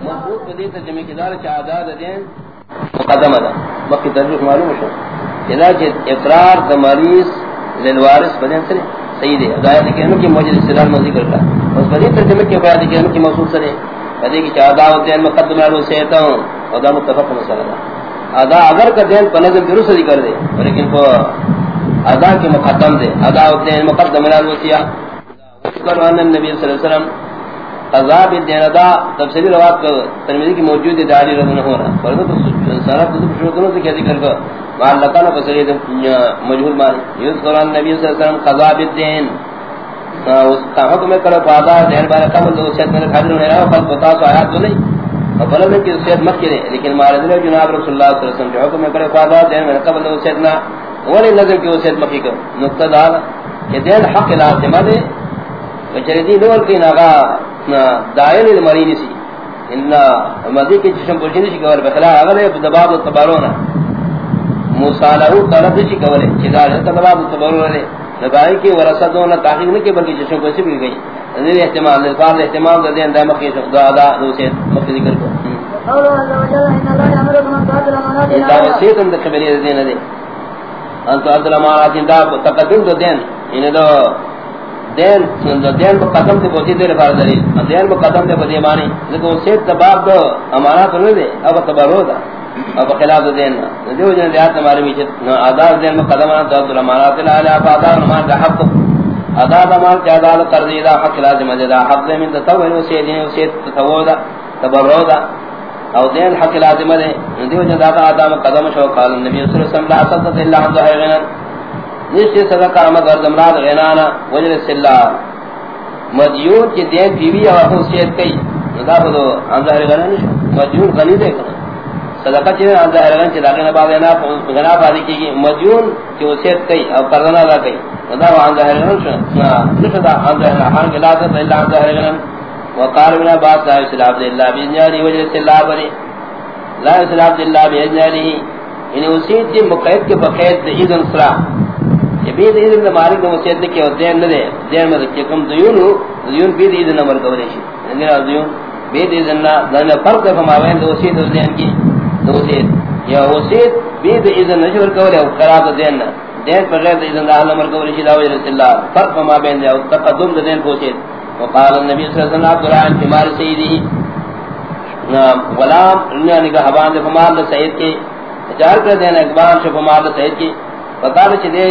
مضبوط بدی ترجمه کی دار چا آداد دین مقدمه دا مکی ترجمه معلوم شو اذا جت اقرار د مریض للوارث بدن سے صحیح ہے ہدایت کہ ان کی موجود استدلال میں ذکر کرا اس بدی ترجمه کے بعد کہ ان کی موصول سے ادی کی چا آداد دین مقدمه رو سے تا ہوں اور دا متفق مسئلہ دا ادا اگر کا دین پنظم درست ذکر دے لیکن وہ ادا کے مقدم دے ادا دین مقدم رو کیا ذکر ان النبی صلی اللہ علیہ وسلم قضا بالدین ادا تفسیری روایت کو ترمذی کی موجود ہے داری رضی اللہ عنہ۔ فرض تو سارا تو شروع کرو تو کیا ذکر کر۔ وان لکان فسری مجہول مان یذکر ان نبی صلی اللہ علیہ وسلم قضا بالدین۔ اس کا حکم کرو فادا دین بارے قبل دو سے میں حاضر ہونے رہا، فل بتا سو آیات تو نہیں۔ فلم کی صحت مت کرے، لیکن مارد نے جناب رسول اللہ صلی اللہ علیہ وسلم جو حکم کرو فادا دین میں قبل دو سے نہ ولی نظر کی صحت مت کر۔ نقطہ دار کہ دین حق لازم ہے۔ وچردی نور کی ناغا دائن المرین سی انہا مدی کی چشم پوچھنی سی کور بخلا اگلے دباب التبارونا موسالہو طلب سی کورے چیزار ہے دباب التبارونا نبائی کی ورسدونا تحقیق نکی بلکی چشم پوچھنی بھی گئی. اندر احتمال نے لفاظ احتمال دا دین دا مخی دا دا روسیت مخی ذکر کو. دا وسیط اندر خبری دین دے. ان انتو عبد الامانات دا تقدم دین انہا دا دین دین کو قدم سے پہنچی دے رفار دلیل. دین کو قدم سے پہنچی مانی لیکن سے تباب دو امانات نہیں دے، اب تبارو دا. اب خلاف دین. نہ دیو جن دیات ہمارے میچے آدھار دین میں قدم آنا تو امانات اللہ علیہ آدھار امان حق آدھار امان کے آدھار قرضی دا حق لازم دے دا حق دے من تتو ہے اسی دین اسی تتو دا تبرو دا. او دین حق لازم دے دیو جن دیات آدھار قدم شو، قال النبی صلی اللہ علیہ وسلم، لا صدت اللہ حمد غنن نشتی صدقہ مگر دمراد غنانا وجر سلار مدیون کی دین بیوی اور حسیت کئی. ندا بدو انظاہر غنا نشو. مدیون غنی دے کنا. صدقہ چیزیں انظاہر غنا چیزیں غنا باغ غنا فادی کی گئی مدیون کی حسیت کئی اور قرضنا دا کئی. ندا وہ انظاہر غنا نشو. نشتا انظاہر غنا. حان کے لازت اللہ انظاہر غنا. وقال بنا بات لا اسلام دے اللہ بیجنیاری وجر سلار بری لا اسلام دے اللہ بیجنیاری یعنی اسی دی مقید کے بقید دی اذن سرا یہ بھی دی اذن مالک دو مسید کے اور دین نہ دے دین میں کہ کم دیون ہو دیون بھی اذن نمبر کورے شی۔ یعنی دیون بھی دی اذن نہ دین فرق ہے فرماویں دو سی دو دین کی۔ دو سی یا اسی بھی دی اذن نشور کورے اور قرار دین نہ دین پر غیر اذن دا اللہ نمبر کورے شی داوی رسول اللہ۔ فرق فرماویں دے اور تقدم دین پہنچے وقال النبي صلی اللہ علیہ وسلم، عبد الرحمن تمار سیدی۔ غلام نے نگاہ بان دے فمال سید کے چار کر دینا اقبال شف مال سید کی۔ بتا چ دے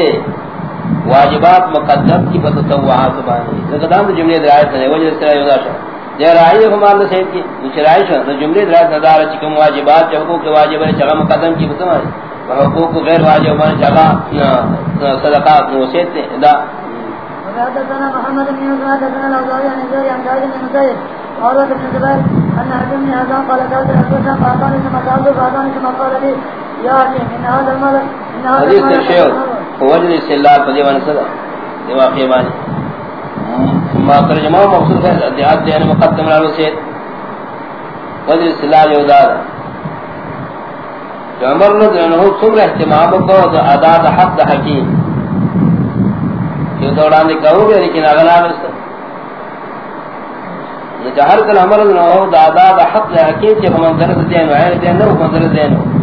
واجبات مقدم کی فتتوعات بانی لقدام جملے درایت نے وجہ سے یودا شا دے رائی ہمال سید کی چرائش دے جملے درایت دار چ کم واجبات جو حقوق واجب ہے چغا مقدم کی بتا حقوق غیر واجب ہے چغا صدقات نو سید دا محمد بن يوسف حدثنا الاوزاعي عن عن سعيد بن مسيب عروة بن زبير أن أحد من هذا قال قالت رسول الله فأعطاني ثم سألته فأعطاني ثم قال لي يا أخي هذا المال إن هذا حدیث ترشیو وجل استلال فدی وانا صدا دی واقعی بانی ما ترجمہ مقصود ہے دیات دیان مقدم رالو سید وجل استلال یوداد جو عمر ندرنہو سمر احتمام کو دا ادا دا حق دا حکیم یہ دوران دی کہو گے لیکن اگلا اغلا بستا جہر کل عمر نو دادا دا حق دا حکیم چے منظر دین و عین دین نو منظر دین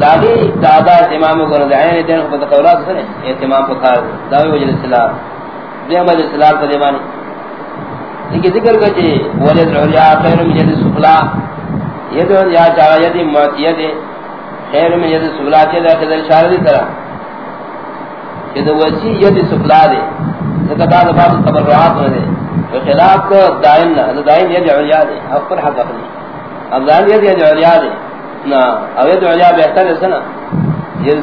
دادی دادا امام کو دین کو قولات سے اہتمام پکار داوی وجہ اصلاح دے مجھ اصلاح کو دیوانی لیکن ذکر کچے ولد العلیا خیر من ید سفلا یہ ید یا چاہا ید معتید خیر من ید سفلا چے دا خدر اشارہ دی طرح۔ کہ دو وسی ید سفلا دے ذکر دا بعض تبرعات نہ دے۔ خلاف کو دائن نہ دائن یہ علیا دے اپر حق اپنی اب دائن یہ علیا دے نا علیا بہتر ہے سنا؟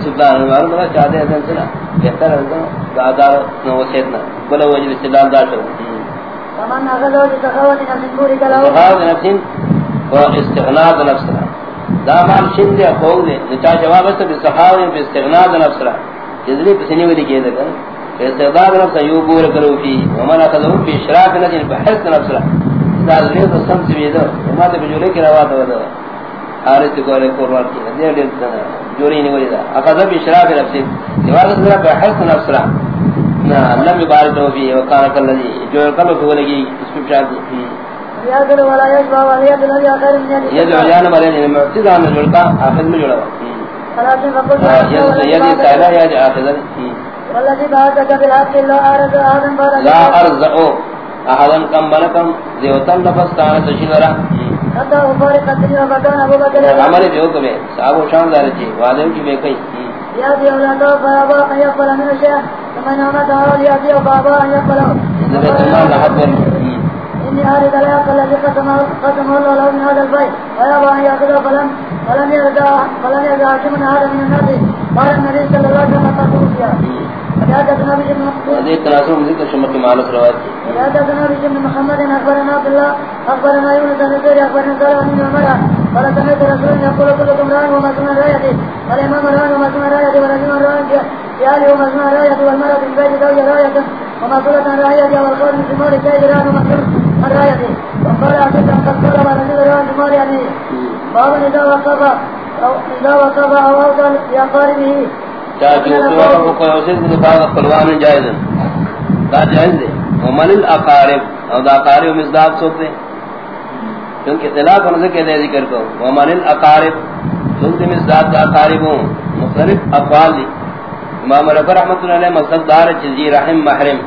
سلطان ہمارا بڑا چاہتے ہیں سنا۔ بہتر ہے سنا دادار نہ وسیت نہ۔ بلا وجہ استدلال دار شو فمن اخذ بسخاوة نفس بورك له سخاوة نفس و استغناء نفس دا مال شن دے خوگ دے۔ نچا جواب ہے بسخاوة باستغناء نفس جذلی پسنی ولی کہے دے استعداد نفس یوبور کرو فی۔ ومن اخذو فی اشراف نجن بحث نفس را استعداد نفس سمس بیدو اما تے بجولے کی روات ودو کو علیہ قرآن کی دیر دیر جوری نہیں ولی دا۔ فی اشراف نفس دیوار نفس بحث نفس را نا لم یبارد ہو فی وکانا کاللذی جو کلو کی ولگی اس پہ شاہد يأكل ولا يشبع وهي بالذي خير من يده یہ جو جان والے نے معتزہ میں جڑ کا آخر میں جڑا یہ یہ سائلہ یا آخر والذي بعثك بالحق لا أرد أحدا بعد لا ارزقو احدن کم بلکم زیوتن نفس کانا تشنورا عمل بھی حکم ہے صاحب و شان دار جی وعدم کی بے کئی يأتي أولاده فيابا أن يقبل من الشيء ثم نعمة أول يأتي فابا أن يقبله بیت اللہ کا حق ہے إني لا يقبل الذي قسمه قسمه الله له من هذا البيت ويابا أن يأخذه فلم فلم يرجع فلم يرجع حاكم هذا من الناس قال النبي صلى الله عليه وسلم حدیث تناسب ذکر شمت معلق روایت کی حدثنا بن محمد اخبرنا عبد الله اخبرنا يونس بن زيد اخبرنا قال عن عمر. قال سمعت رسول يقول كلكم راع ومسمى رايته والامام راع ومسمى رايته ورجل راع في اهله ومسمى رايته والمرأة في بيت زوجها رايته ومسؤولة رايته والقول في مال الشيء راع ومسؤول عن رايته وقال ان قد طلب رجل راع في مال يعني باب اذا وقف او اذا وقف او اوصل لاقاربه چاہتی اس کو کوئی اوسید کو بعض قلوان جائز دا جائز ہے ومن الاقارب، او دا اقارب مزداد سوتے کیونکہ اطلاع کرنے کے لیے ذکر کو ومن الاقارب چونکہ مزداد دا اقاربوں مختلف اقوال دی امام رفر رحمت اللہ علیہ مصد دار چیزی رحم محرم.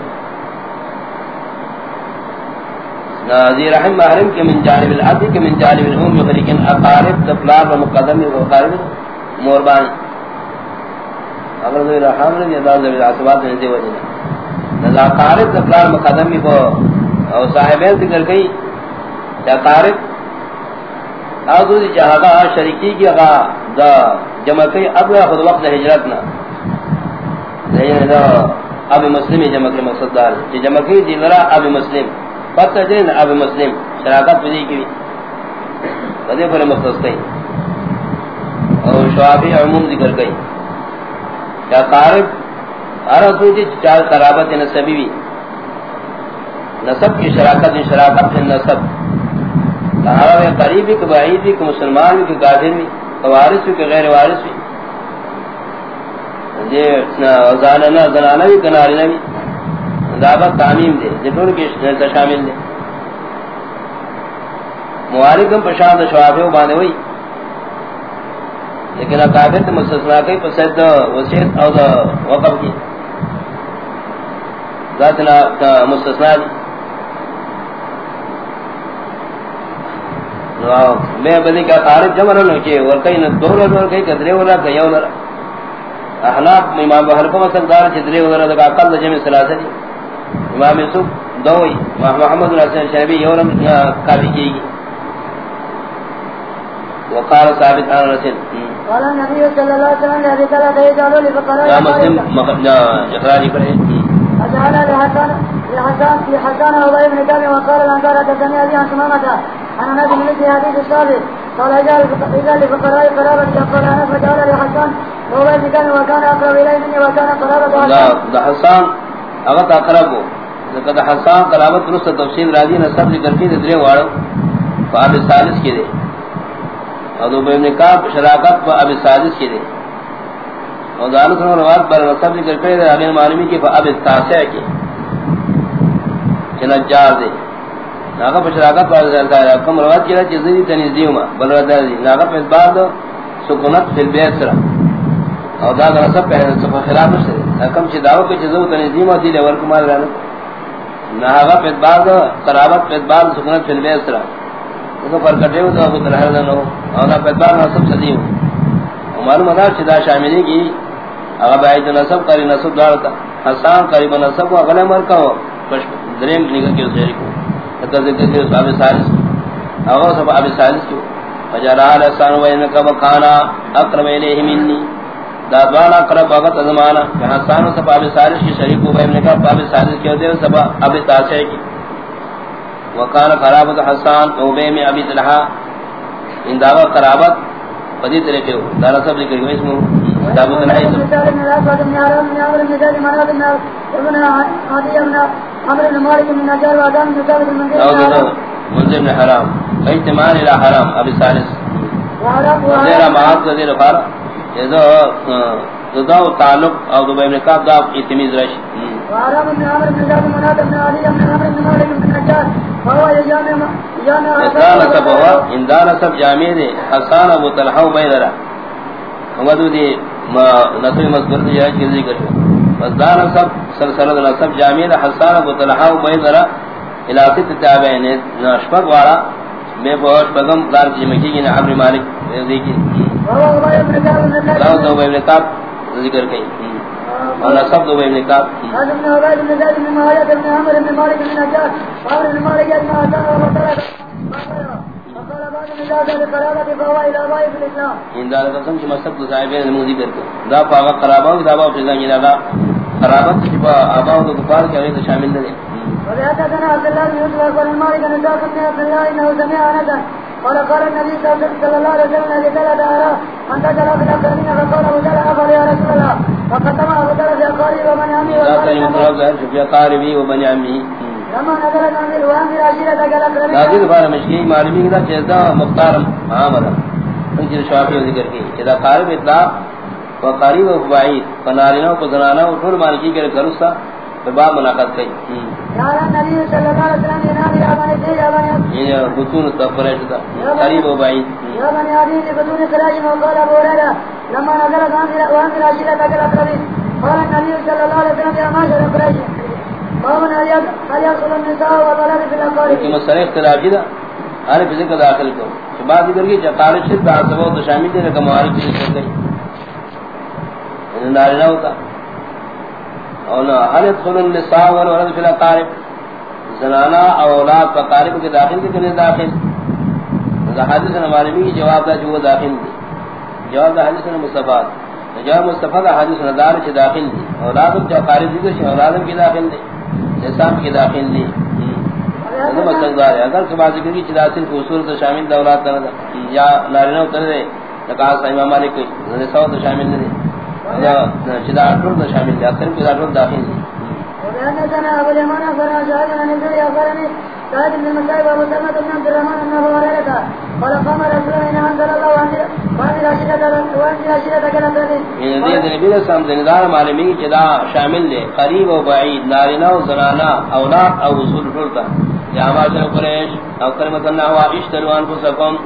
نازی رحم محرم کے من جانب العبد کے من جانب الام یعنی لیکن اقارب دفلار و مقدم و اقارب موربانی اگر ذی رحم نے یہ دال ذی عصبات نے دی وجہ نہ قارب دفلار مقدم بھی کو او صاحبین ذکر گئی یا قارب اذو جہادا شریکی کی اگا دا جمع کئی، اب خود وقت ہجرت نہ نہیں یعنی دا اب مسلم جمع کے مقصد دار کہ جمع کی دی لرا اب مسلم پتہ دین اب مسلم، شراکت بھی کی کدے پر مقصد کئی. اور شعبی عموم ذکر گئی یا قارب ارسو جی چار قرابت نسبی بھی نسب کی شراکت شراکت نسب قرابت قریبی کہ بعید بھی کہ مسلمان بھی کہ کافر بھی کہ وارث بھی کہ غیر وارث بھی جی زاننا زنانا بھی کہ نارنا بھی دعوت تعمیم دے جتون کی شامل دے۔ موارکم پشاند شوافیو باندے ہوئی لیکن اکابر تے مستثنا کئی پسید دا وسیعت او دا وقف کی۔ ذاتنا تا مستثنا دی میں بدی کا خارج جمع رہنو کہ ورکی ندور رہنو ورکی کدرے ورہ کئیو لرہ احناب امام بحرکو مثل دار چدرے ورہ دکا قل جمع سلاسہ دی۔ امام یوسف دوئی محمد الحسن شہبی یورم کافی کی گی وقال ثابت عن رسول مسلم اخراج کرے فجعل لحسن لحسن لحسن ابي بن كعب وقال الانصار حدثني ابي عن سمامه انا نادي من في حديث الصادق قال اجعل اجعل لفقراء قرابة يقرأنا فجعل لحسن ابي بن كعب وكان اقرب اليه مني وكان قرابة لا ده حسان اغت اقرب لقد حسان قرابت درست تفصیل راضی نصب ذکر کی درے واڑو فاب الثالث کی دے اور دو ابن کعب شراکت و اب الثالث کی دے۔ اور دانت و روایت پر نصب ذکر کرے دے ابن معلومی کی فاب التاسع کی۔ چنجار دے۔ ناغا پر شراکت پر ذکر کم روایت کی دے چیزی تنیزیو ما بل روایت دی ناغا پر اس بار دو، سکونت فی البیت سرا۔ اور دا نصب پہنے سکون خلاف سے کم چی دعوی کی چیزو تنیزیو ما دی لے ورکمال رہنے ناغا پر اس بار دو قرابت پر اس بار سکونت فی البیت سرا۔ تو پر کٹے ہو تو ابو طلحہ نہ ہو اور نہ پیدا نہ سب صدی ہو معلوم ہے کہ دا شاملی کی اگر بعید نسب کری نسب دارتا حسان قریب نسب کو اگلے مر کا ہو دریم نگاہ کے اسے کو تو ذکر کے صاحب سالس اگر سب ابي سالس کو فجرا حسان و ان کا مکانا اقرب الیہ منی. دا دوانا قرب وقت زمانہ حسان و سب ابي سالس کی شریک ہو گئے نے کہا ابي سالس کے دے سب ابي تاسع کی وقال قرابت حسان اوبے میں ابی طلحہ ان دعوی قرابت بدی طریقے ہو دارا سب ذکر گئے اس میں دعوی طلحہ حرام الى حرام ابی سالس یہ دو تعلق او دو بین کاب دا اتمیز رش وعلام بن عمر بن جاب مناد بن علي بن عمر بن مالك بن نجار وهو يجعل ازدان سب ہوا اندان سب جامع دے حسان ابو طلحہ و بیدرہ ومدو دی نصر مذکر دی جائے چیزی کشو ازدان سب سلسلت نصب جامع دے حسان ابو طلحہ بیدرہ علاقی تتابعین نشفق وارا. بے بہت بگم دار کی جمعی کی. مالک دیکھی داؤد دو ابن کعب ذکر کئی اور نصب دو ابن کعب هذا ابن عباد بن زيد بن معاوية بن عمر بن مالك بن نجار عمر بن مالك بن عطاء وقال وقال بعض من ذات القرابة فهو إلى أبائي في الإسلام ان دار قسم کی دو صاحبین نے ذکر کر دا پاوا قرابہ دا با فضا یہ دا قرابت کی با ابا و کفار کے غیر شامل نہیں وبحدثنا عبد الله بن يوسف قال مالك بن زيد بن عبد الله انه سمع انس قال قال النبي صلى الله عليه وسلم لثلاث آراء من تجرى في الأقرمين فقال أبو جل أفضل يا رسول الله. فقدم أبو جل في أقاري ومن عمي ذات المطلب ظاہر شفیہ قاربی و بنی عمی لما نزلت عن انجل ذکر کی چیزا قارب اطلاق و قریب و بعید فنارینہ و زنانہ و طول مالکی کے کرسا باب مناقض کئی۔ النبي صلى الله عليه وسلم بني سيد يا بني یہ بطون تفریش قریب و بعید يا بني عدي بدون خراج وقال أبو هريرة لما نزلت عن الوامر عشيرتك الأقرمين قال النبي صلى الله عليه وسلم يا معشر قريش قوم هل يدخل النساء والولد في کہ الأقارب مسئلہ اختلافی دا ہر فزر کا داخل کو ذکر کی چقارب شد دا سبب تو شامل دے رکا معارف کی شد گئی نارنہ ہوتا۔ اور ہر ادخل النساء والولد فی الاقارب زنانا اولاد کا قارب کے داخل کے کنی داخل؟ دا حدیث نمالمی کی جواب دا جو وہ داخل دی جواب دا حدیث مصطفیٰ جواب مصطفیٰ دا حدیث ندار چھ داخل دی اولاد جو قارب ذکر چھ اولادم کی داخل دی نسام کی داخل دی وہ مستقبال ہے اگر کہ بازی کی چدا صرف اصول تو شامل دولات کرنا تھا یا نارینہ اتر دے لکا امام مالک نے سو تو شامل نہیں یا چدا اٹھر تو شامل ہے اکثر داخل اليمان عن المسائب سلمة بن عبد الرحمن قال قام رسول الله الله معلومی چدا شامل دے قریب و بعید نارینہ و زنانہ اولاد او اصول فرطا یا قریش او کلمت اللہ ہوا اشتروا انفسکم۔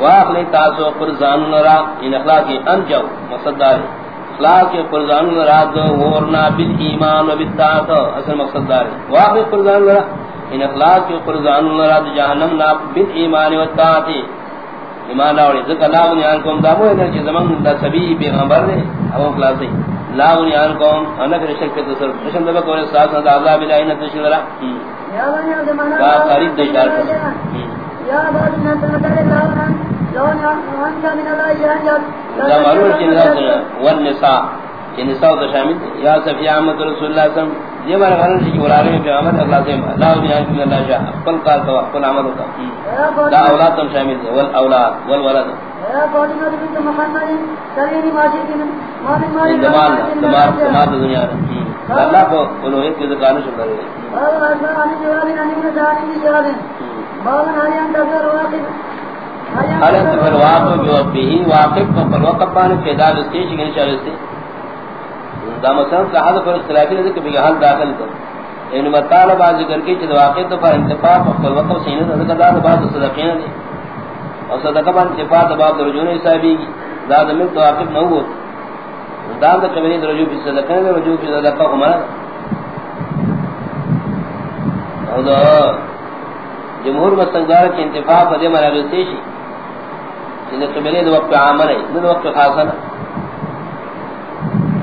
واخلی تاسو قرزان نرا ان اخلاقی انجو مقصد اخلاق قرزان نرا دو ورنا بالایمان و اصل مقصد داری واخلی قرزان نرا ان اخلاق قرزان نرا دو جہنم نا بالایمان و ایمان لاوڑی ذکر اللہ بنیان کوم دامو ہے کہ زمان دا سبی پیغمبر نے او خلاصی لا بنیان کوم انا کر شک تے تصرف نشم دبا کونے ساتھ ساتھ عذاب الہی نہ تشل را يا بني عبد المناف کا والنساء نساء تو شامل یا صفیہ احمد رسول اللہ صلی اللہ علیہ وسلم یہ ہمارا غرض ہے کہ ورارے میں اللہ سے لا اللہ شاہ قال تو عمل ہوتا دا اولاد تم شامل ہے والاولاد والولد دنیا اللہ کو الوہیت کی شکر ہے جواب هل ينتظر واقف هل انتظر واقف بوقفه واقف پر وقف پانے پیدا دستی رستے شکر چاہتے دا مثلا صحابہ پر اختلافی ہے کہ بگہ حل داخل کر۔ ان مطالبہ ذکر کی چھ واقع تو پر انتفاع پر وقف سینہ ذکر دا بعد صدقین نے اور صدقہ بان انتفاع بعد رجوع حسابی دا مل تو واقف نہ ہو دا دا کبھی رجوع فی صدقہ رجوع فی صدقہ ہمارا اور دا جمہور مستقدار کی انتفاع پر دے مرا رسیشی یعنی جن قبلے دو وقت عامر ہے، دو وقت خاصا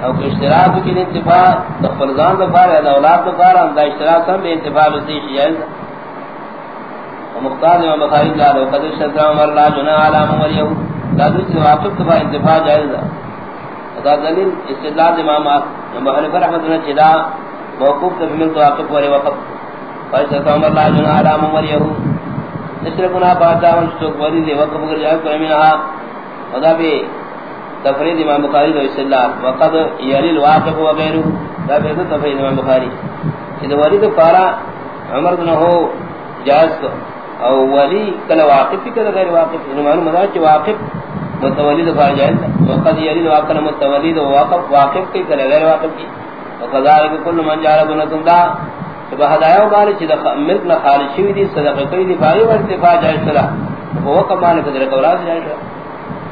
او کہ اشتراک کی انتفاع تو فرزان دو بار ہے اولاد دو بار ہم دا اشتراک ہم بے انتفاع رسیشی جائز ومختار امام بخاری قال، وقد اشترى عمر لا جناح على عمر يهو دا دوسری واقف دفاع انتفاع جائز ہے دا دلیل استدلال امام ابو حنیفہ رحمۃ اللہ چدا موقوف تفہیم تو واقف والے وقت فاشترى عمر لا جناح على عمر يهو نسر گناہ باتا ہم تو ولی دے وقف کر جائے کو امینہ ہاں۔ ودا بھی تفرید امام بخاری و استدلال وقد یلی الواقف وغیرہ دا بھی تفرید امام بخاری۔ کہ ولی تو پارا عمر نہ ہو جائز کو او ولی کلا واقف کلا غیر واقف۔ ان معلوم ہے کہ واقف متولد فار جائز وقد یلی الواقف متولد واقف واقف کی کلا غیر واقف کی۔ وقذالک کل من جعل بنتم دا۔ کہ ہدایہ مال چ ملک نہ خارج شوی دی صدقہ کوئی دی بھائی ور اتفاق جائز چلا وہ کمال قدر کولا جائز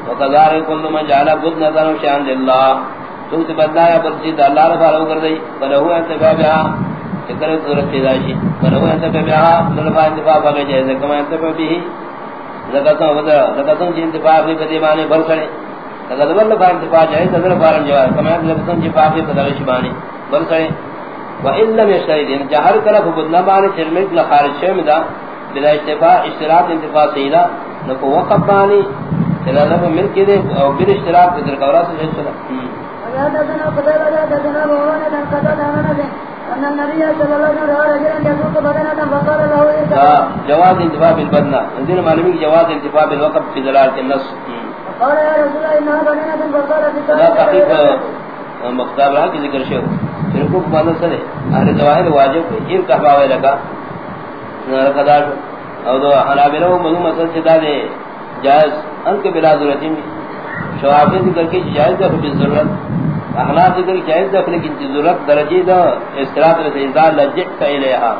وقدار کل من جعل بد نظر شان لله. تو تے بدایا پر جی اللہ رب العالمین کر دئی بل ہوا انت بیا ذکر صورت کی داشی بل ہوا انت بیا بل ہوا انت بیا جائز کما انت بھی زکاتوں ودا زکاتوں جی انتفاع بھی بدی معنی بھر کھڑے اگر بل ہوا انتفاع جائز نظر فارم جواب کما زکاتوں جی پاک بھی بدل شبانی بھر کھڑے وان لم يشتري جهر كلا فبدنا بان شرمت مدا بلا اشتفاء اشتراط انتفاع سيدا نكو وقف باني اذا لم ملك دي او بلا اشتراط قدر قورا سے چلا ان فقال جواز انتفاع بالبدنة عندنا معلومي جواز انتفاع بالوقف في دلالة النص قال يا رسول الله انها بدنة فقال في لا تحقيق کی ذکر شو شرکو کو مانا سنے اہل ظواہر واجب کو یہ کہا ہوئے لگا۔ قدار او دو حنابلہ و مضمون مسئل سے دے۔ جائز۔ ان کے بلا ضرورتی میں شوافی ذکر کی جائز دفع کی ضرورت۔ احناف ذکر کی جائز دفع کی ضرورت۔ درجی دا استرات رسی ازا لجعت الیہا۔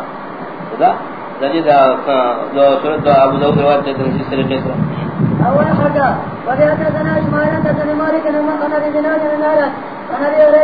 دا درجی دا دو صورت دا ابو داود روایت چیتر اسی سرقے سر اول حدا وحدثنا اسماعيل بن مالك بن قناد بن نار عن ابي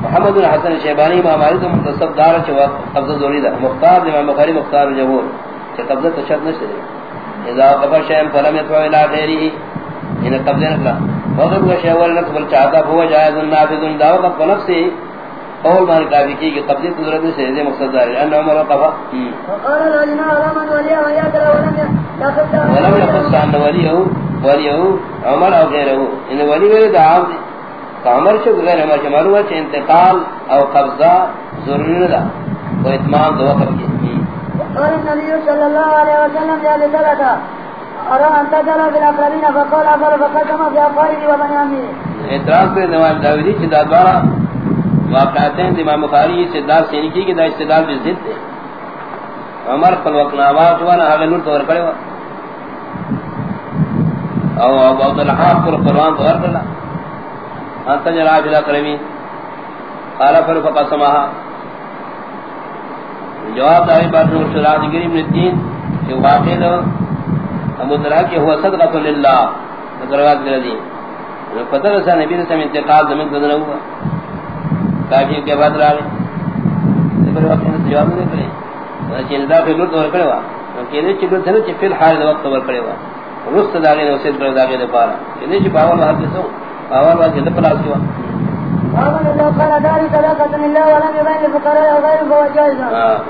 محمد بن حسن شیبانی ما مالک منتصب دار چ قبضہ ضروری ہے مختار امام بخاری مختار جمہور۔ کہ قبضہ تشد نہ شری اذا قبض شیء فلم يدفع الى غیره۔ ان قبضہ نہ وقت کا شیء ول نقبل چاہتا ہوا جائز نافذ دعوت کا نفس قول مان کا بھی کہ قبضہ کی ضرورت سے ہے مقصد ہے ان عمر قفا۔ وقال لنا رمن ولي ويا ولم ياخذ ولم يخص عن وليه وليه عمر او غيره. ان ولي غير دعام کامر سے غیر ہمارا جمال ہوا کہ انتقال او قبضہ ضروری نہ تھا وہ اتمام دو وقت کی قال النبي صلى الله عليه وسلم يا لثلاثة أرى أن تجرى بالأقربين فقال أفر فقدم في أفاره وبنيامه اعتراض پر نواب داودی سے دادوارا واقعات ہیں امام بخاری سے دار سینی کی کہ دا استدال بھی ضد ہے۔ عمر قل وقت نواز ہوا نہ آگے نور ورکڑے ہوا او ابو پر قرآن تو ورکڑا انت جرا بلا کرمی قال فر فقسمها جواب داری بات نور شرا ذکر ابن الدین کہ واقع دو ابو درہ کہ ہوا صدقۃ للہ۔ ذکروات کر دی۔ پتہ رسا نبی نے سم انتقال زمین بدل ہوا۔ کافی کے بعد رہے ذکر وقت نے جواب دے کرے چین دا پھر لوٹ اور کرے وا۔ کہ نے چلو تھے کہ فی الحال وقت ور کرے وا۔ رست داغے نے اسے کر داغے دے پارا۔ کہ نے جو باول حدیث ہو اول بات جلد پلاس کیا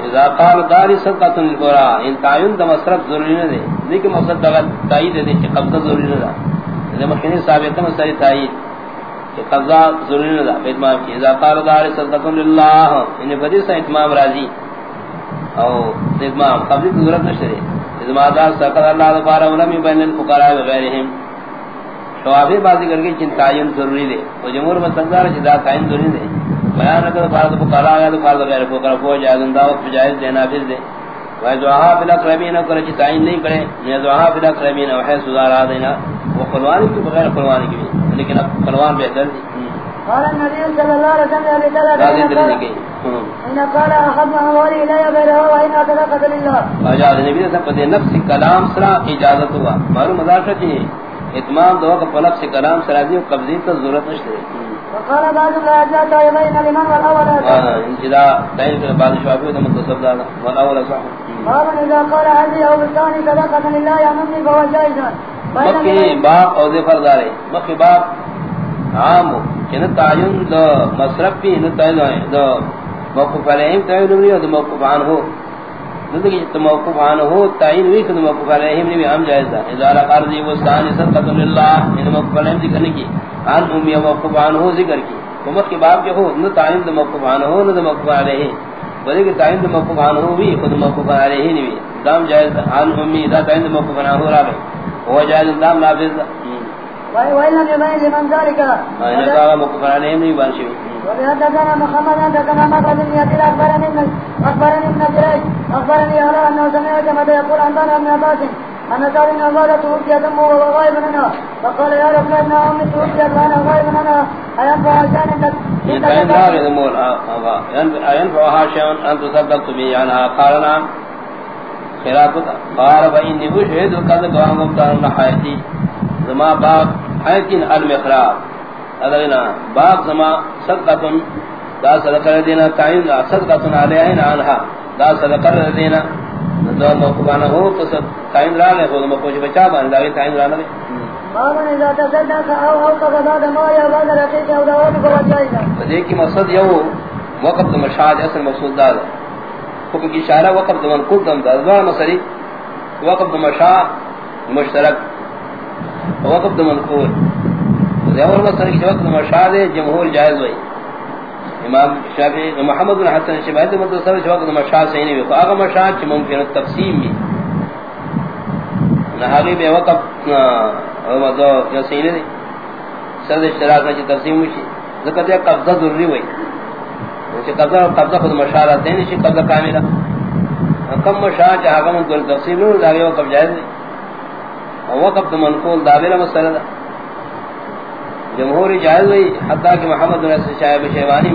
اذا قال داری صدقۃ للقرا ان تعین د مصرف ضروری نہ دے لیکن مقصد دا تائید دے کہ قبضہ ضروری نہ دا یہ مخنی ثابت ہے مسری تائید کہ قبضہ ضروری نہ دا اتمام کی اذا قال داری صدقۃ للہ یعنی ان بدی سے اتمام راضی او اتمام قبضہ ضرورت نہ شری اذا دار صدقۃ اللہ تعالی ولم بین الفقراء وغیرهم شوافی بازی کر کے چن تعین ضروری دے۔ وہ جمہور مسلمان جدا تعین ضروری دے۔ بیان اگر فرض فقراء یا فرض غیر فقراء کو جائز انداز جائز دینا پھر دے وہ دعا بلا قربین کر کے تعین نہیں کرے۔ یہ دعا بلا قربین ہے سزا دینا وہ قربانی کی بغیر قربانی کی لیکن اب قربان بہتر دی۔ قال النبي صلى الله عليه وسلم ابي ثلاثه ان قال احب اموالي الي غيره وان اتلقى لله۔ اجازت نبی نے پتے نفس کلام سرا اجازت ہوا۔ معلوم مدارشہ تھی اتمام دو کا پلک سے کلام سرادی و قبضی تو ضرورت نشتے۔ وقال بعض الاجزاء يبين لمن والاول انجدا دائن کے بعد شوابی تو متصب دا والاول صح باب اذا قال هذه او بستاني صدقه لله يا مني فهو جائز. مکی باپ او دے فردارے مکی باپ عام کہ تعین دو مصرف بھی نہ تعین دو موقف علیہم تعین نہیں دو موقف عن ہو زندگی تو موقف عن ہو تعین ہوئی کہ موقف علیہم نے ہم جائز ہے اذا قرضی وستان صدقۃ للہ ان موقف علیہم ذکر نہیں کی۔ عن امی موقف عن ہو ذکر کی۔ تو کی باب کے ہو؟ نہ تعین موقف عن ہو نہ موقف علیہ۔ بلکہ تعین موقف عن ہو بھی خود موقف علیہ نہیں دام جائز عن امی ذات عند موقف بنا ہو رہا ہے۔ وہ جائز دام نافذ وإن لم يبين لمن ذلك ما ان کا موقف بنا وبحدثنا محمد حدثنا مقعد بن يزيد أخبرني ابن أخبرني ابن جريج أخبرني أهلا أنه سمع كما يقول عن ابن عباس أن سعد بن عبادة توفي دمه وهو غائب عنها فقال يا رسول ابن أمي توفيت وأنا غائب عنها أينفع شأن إنك ينفع يدمون ينفعها شيء أن تصدقت به عنها قال نعم خلافك قال فإني أشهد قد قام حياتي. زما باب حياتي المخراب ادنا باب زما صدقه دا صدقه دینا تعین صدقه علیہ عنها دا صدقه دینا دو مقبانہ ہو تو سب تعین را لے خود مکوچ بچا بان دا تعین را لے. باب اذا تصدق او او قضى ما يا بعد رقيق او داود فوجاينا فدی کی مقصد یو وقت مشاہد اصل مقصود دا کو کی اشارہ وقت من کو دم دا مسری وقت مشاہ مشترک. وقت من کو دیور مسئلہ کی وقت مرشاد جمہور جائز ہوئی۔ امام شافعی، محمد بن حسن شبہت مطلب سب وقت مرشاد صحیح نہیں ہوئی۔ تو آگا مرشاد چی ممکن تقسیم بھی۔ نحاقی بے وقت مطلب یا صحیح نہیں۔ سرد اشتراک میں چی تقسیم ہوئی ذکر دیا قبضہ ضروری ہوئی۔ چی قبضہ قبضہ خود مرشاد آتے ہیں چی قبضہ کاملہ۔ کم مرشاد چی آگا من دول تقسیم نہیں ہوئی داگے وقت جائز نہیں۔ وقت منقول دابیرہ مسئلہ دا جمہوری جائز ہوئی۔ حتیٰ کہ محمد بن حسن شاہب شیوانی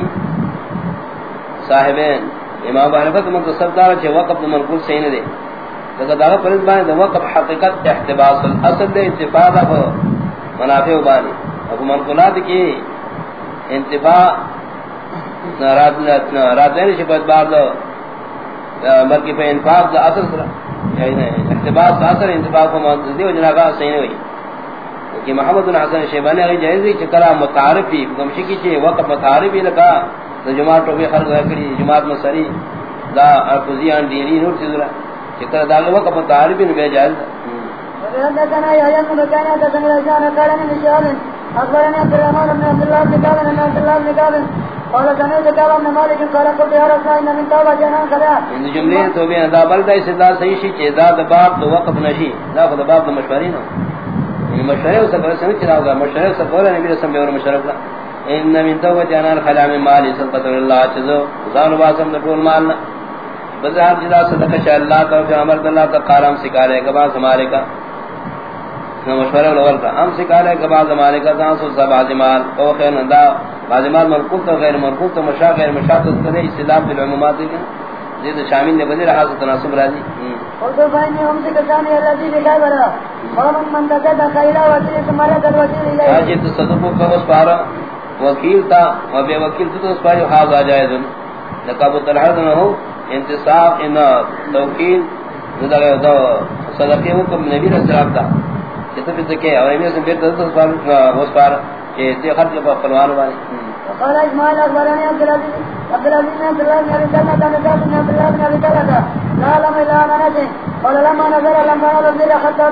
صاحبین امام حنفت منتصب دارا چھے وقف منقول صحیح دے لیکن داغا پرد بانے دا وقف حقیقت احتباس الاصل دے انتفاع دا منافع بانے اب منقولات کی انتفاع رات دین شپت بار دا بلکہ پہ انفاق دا اصل سرا۔ یعنی احتباس دا اصل انتفاع کو منتصب دے و جناگاہ صحیح نہیں ہوئی کہ محمد بن حسن شیبانی علی جائزی چکرا متعارفی گمشی کی وقت متعارفی لکا دا جماعت ٹوبی خرق رکھری جماعت مسری دا ارکوزیان دیری نور چیز رہا چکرا دا وقت متعارفی نبی جائز دا يحيى بن حدثنا الاشعار قال من شهاب اخبرني عبد الرحمن بن عبد الله بن كعب بن عبد الله بن كعب قال سمعت كعب بن مالك قال قلت يا رسول الله ان من توبه جنان خدا ان جملے تو بھی ادا بل دا اس دا صحیح شی چے دا باب تو وقت نشی دا خود باب دا مشوری نو مشورے سے کرے سمجھ رہا ہوگا. مشورے سے بولے نبی رسول اللہ مشورہ کا ان من توبہ جانا خلا من مال صدقۃ اللہ چزو زان واسم طول مال بظاہر جدا صدقہ چ اللہ تو جو امر اللہ کا کارم سکھارے گا باز ہمارے کا. مشورہ لول کا ہم سکھارے گا باز ہمارے کا دان سو سب مال. او خیر ندا باز مرکوب تو غیر مرکوب تو مشا غیر مشا تو کرے استدلال بالعمومات کے زید شامل نے بدر حاصل تناسب راضی. قلت فإني أمسك ثاني الذي بكبرا ومن من تصدق إلى وكيل مرد الوكيل إليه حاجت صدقو کا اس پارا وکیل تا و بے وکیل تو اس پارا حاض آجائز لقب تلحظ نہ ہو انتصاب ان توکیل صدقی حکم نبی رسول اللہ تا جتا بھی تکے اور امیر سے بیرتا تو اس پارا کہ تی خرچ پا قلوان والی وقال إسماعيل أخبرني عبد العزيز بن عبد الله بن سلمة بن عبد الله بن سلمة لم قال لما نزل لما الذل حتى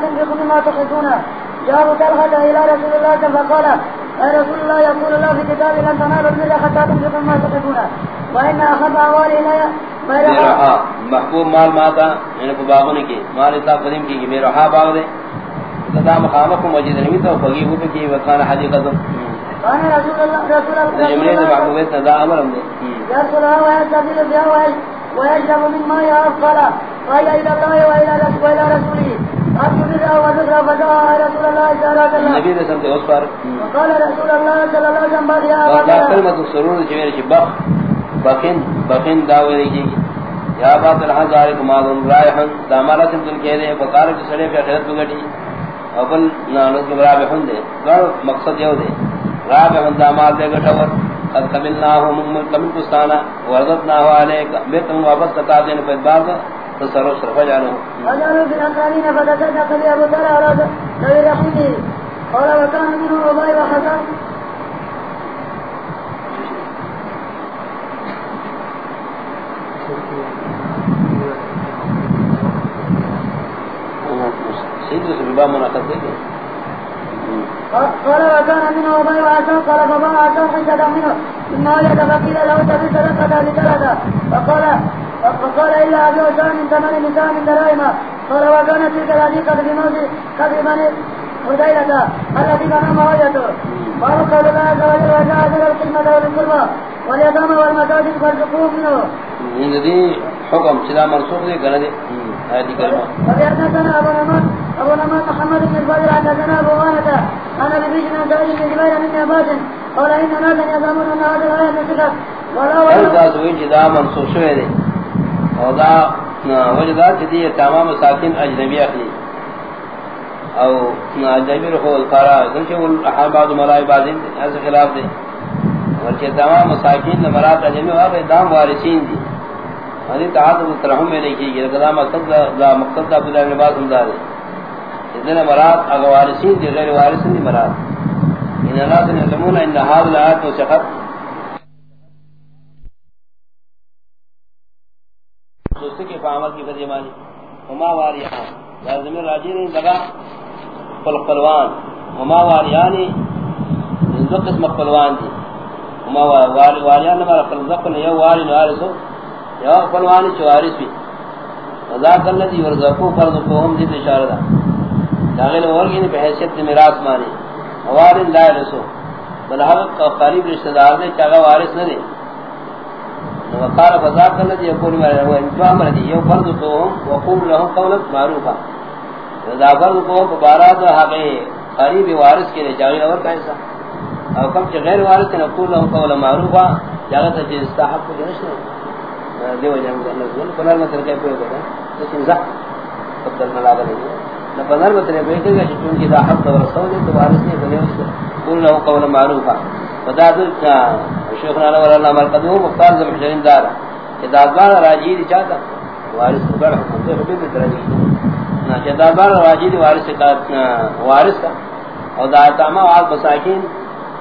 مما جاءوا طلحة رسول الله فقال رسول الله يقول الله في كتابه لن تنالوا الذل حتى مما میرا محبوب مال ماتا میں باغوں نے کی مال قدیم کی میرا ہا باغ دے۔ تدا مخامق مجید نمی تو حدیقت قال رسول الله رسول الله جملے نے۔ ہم دے يرسل هو يستبدل بها ويشرب ماء أفضل قال إلى الله وإلى رسوله أبو بذا وذكر فدعا رسول الله صلى الله عليه وسلم۔ نبی رسول اس پر وقال رسول الله صلى الله عليه وسلم يا وقال أبا کلمت سرور چویر چ بخ بخن بخن داوی کی یا بات الحزار کمال رائحن دامالت تن کہہ دے بقار کے سڑے پہ خیرت بگٹی اول نانوز کے برابر ہوں دے۔ مقصد یہ دے۔ رابع من دامات دے گٹور قد قبلناہو من قبل کستانا وردتناہو علیک۔ بیتم واپس کتا دین پر باب تصرف صرف جانو۔ وجعلوا في الأنصارين فتصدق لي أبو ذر على ذوي رحمه قال وكان منه أبي وحسن سید سے باب مناقض گئے قال وكان منه أبي وحسن قال فما أعطاه حجة منه. ثم وجد فقيل له تبي صدقة لثلاثة فقال فقال إلا أبي وسام من ثمن نساء من دراهم قال وكانت تلك الحديقة في موت قبل بني هديلة التي بنى موجته قال قول الله عز وجل وجاء ذلك القسمة والقربى واليتامى والمساجد فارزقوهم منه. دي حكم چدا منسوخ دے گنا دے ہادی کلمہ وبيحدثنا أبو نمان أبو نمان محمد بن الفضل حدثنا أبو غانة. أنا ببيش من سعيد بن من عباس، قال إن ناسا يزعمون أن هذه الآية نسخت ولا ہر ولا ذات شوئے دے اور دا وجدا چدی تمام مساکین اجنبی اخلی او اجنبی رخو القرا گنچہ الاحباد ملائی بازین ایسے خلاف دے اور کہ تمام مساکین نمرات اجنبی واقع دام وارثین دی ہری یعنی تعاطف ترحم میں نہیں کی گئی، لکہ دا مقصد دا مقصد دا عبداللہ بن عباس ہمدار ہے اذن مرات اگر وارثین دی، غیر وارثین دی مرات ان اللہ سے نظمون ان حاضر الآیات و سخط دوستی کے فعمل کی فرجمانی ہما واریان لازم راجی نہیں لگا قلقلوان ہما واریانی دو قسم قلوان دی. ہما واریان نمارا قلزقل یو واری نوارسو یو قلوانی چوارس بھی وذاک اللذی ورزقو فرزقوهم دیت اشارہ دا داغل ورگینی بحیثیت میراث مانی وارن لا رسو۔ بل حق قریب رشتہ دار دے چاگا وارث نہ دے۔ وقال فذاك الذي يقول ما هو ان امر دي يوم فرض قوم وقوم لهم قولا معروفا۔ اذا فرض قوم بارات حق قریب وارث کے لیے چاہیے اور کیسا او کم کہ غیر وارث نے قول لهم قولا معروفا۔ جاگت ہے استحق جنش نے دیو جان اللہ کلر میں ترکے پہ گیا لیکن زہ قدر نہ لگا نہیں نہ بدر بیٹھے گا کہ کی دا حق اور رسول تو وارث نے بنے اس کو۔ قول لهم قولا معروفا۔ فداد شیخ نانا والا اللہ عمل قدوم مختار زمین شرین دارا کہ دادبان راجی دی چاہتا وارث کو بڑا حکم سے حبیب میں درجی کہ دادبان راجی دی وارث کا وارث کا۔ اور دا اتاما وعاد بساکین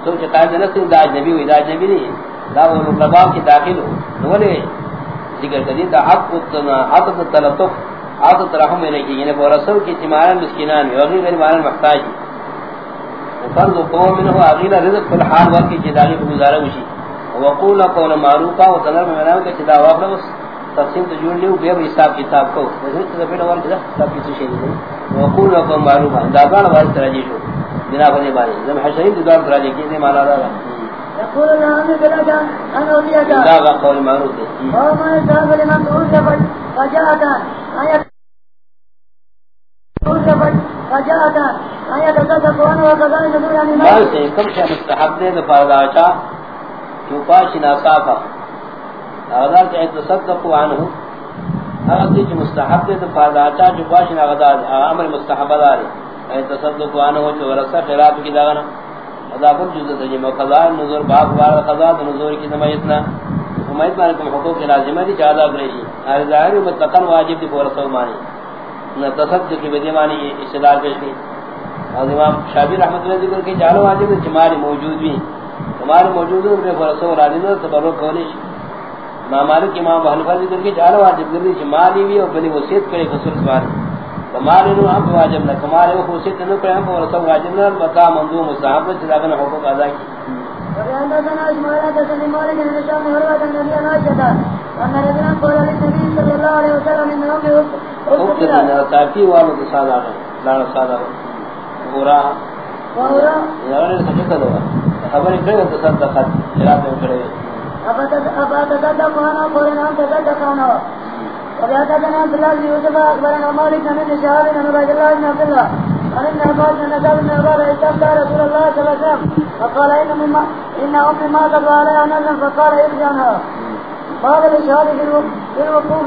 تو کہ قائد نسل دا اجنبی ہوئی، دا اجنبی نہیں دا وہ مقلباب کی داخل ہو۔ نولے ذکر کردی دا حق عطت تلطف۔ عطت رحم میں نہیں کی یعنی وہ رسول کی تیمارا مسکنان وغیر غیر مارا محتاج فرض قوم منه اغیلا رزق فی الحال وقت جدالی کو گزارا وشی وقول قول معروفا و تنر میں مناو کہ جدا واقع بس تقسیم تو جوڑ لیو بے حساب کتاب کو۔ وزن تو پھر اور جدا سب کی چیز نہیں وقول قول معروفا دابان واز تراجی شو۔ بنا بنے بارے زم حشرین دی دار تراجی کی نے مانا رہا يقول الله أن بلاد أن أوليك دا قول معروف ہے۔ وما يسرب لمن توجبت فجاءت آية سے کم شے مستحب دے فرض آچا جو پاش ناصافا اگر کہ تصدق عنہ. اگر کہ مستحب دے فرض آچا جو پاش نغدا امر مستحب دار ہے عنہ، جو ورثہ خلاف کی دانا ادا جزء ہے جو نظر باب بار قضا نظر کی سمجھنا حکومت مالک حقوق لازمہ دی زیادہ گریشی ہر ظاہر متقن واجب دی ورثہ مانی نہ تصدق کی بدی مانی استدار پیش کی. اور امام شافعی رحمۃ اللہ ذکر کہ جانو واجب ہے جمال موجود بھی ہمارے موجود ہے پر رسول اللہ نے تبرک ہونے امام مالک امام حنیفہ ذکر کہ جانو واجب ہے جمال بھی اور بنی وصیت کرے خصوص بار کمال نو ہم واجب نہ کمال وہ وصیت نہ کرے ہم واجب نہ مقام منظوم مصاحب جدا حقوق ادا کی۔ وبأننا إسماعيل حدثني مالك بن هشام عروة النبي عائشة أن رجلا قال للنبي صلى الله عليه وسلم إن أمي اکتر أخبرت نہ تاکی والو تو سادہ ہے لانا سادہ پورا یار نے خبر عبد استفتى رسول الله صلى الله عليه وسلم فقال مما نزل فقال قال في الوقوف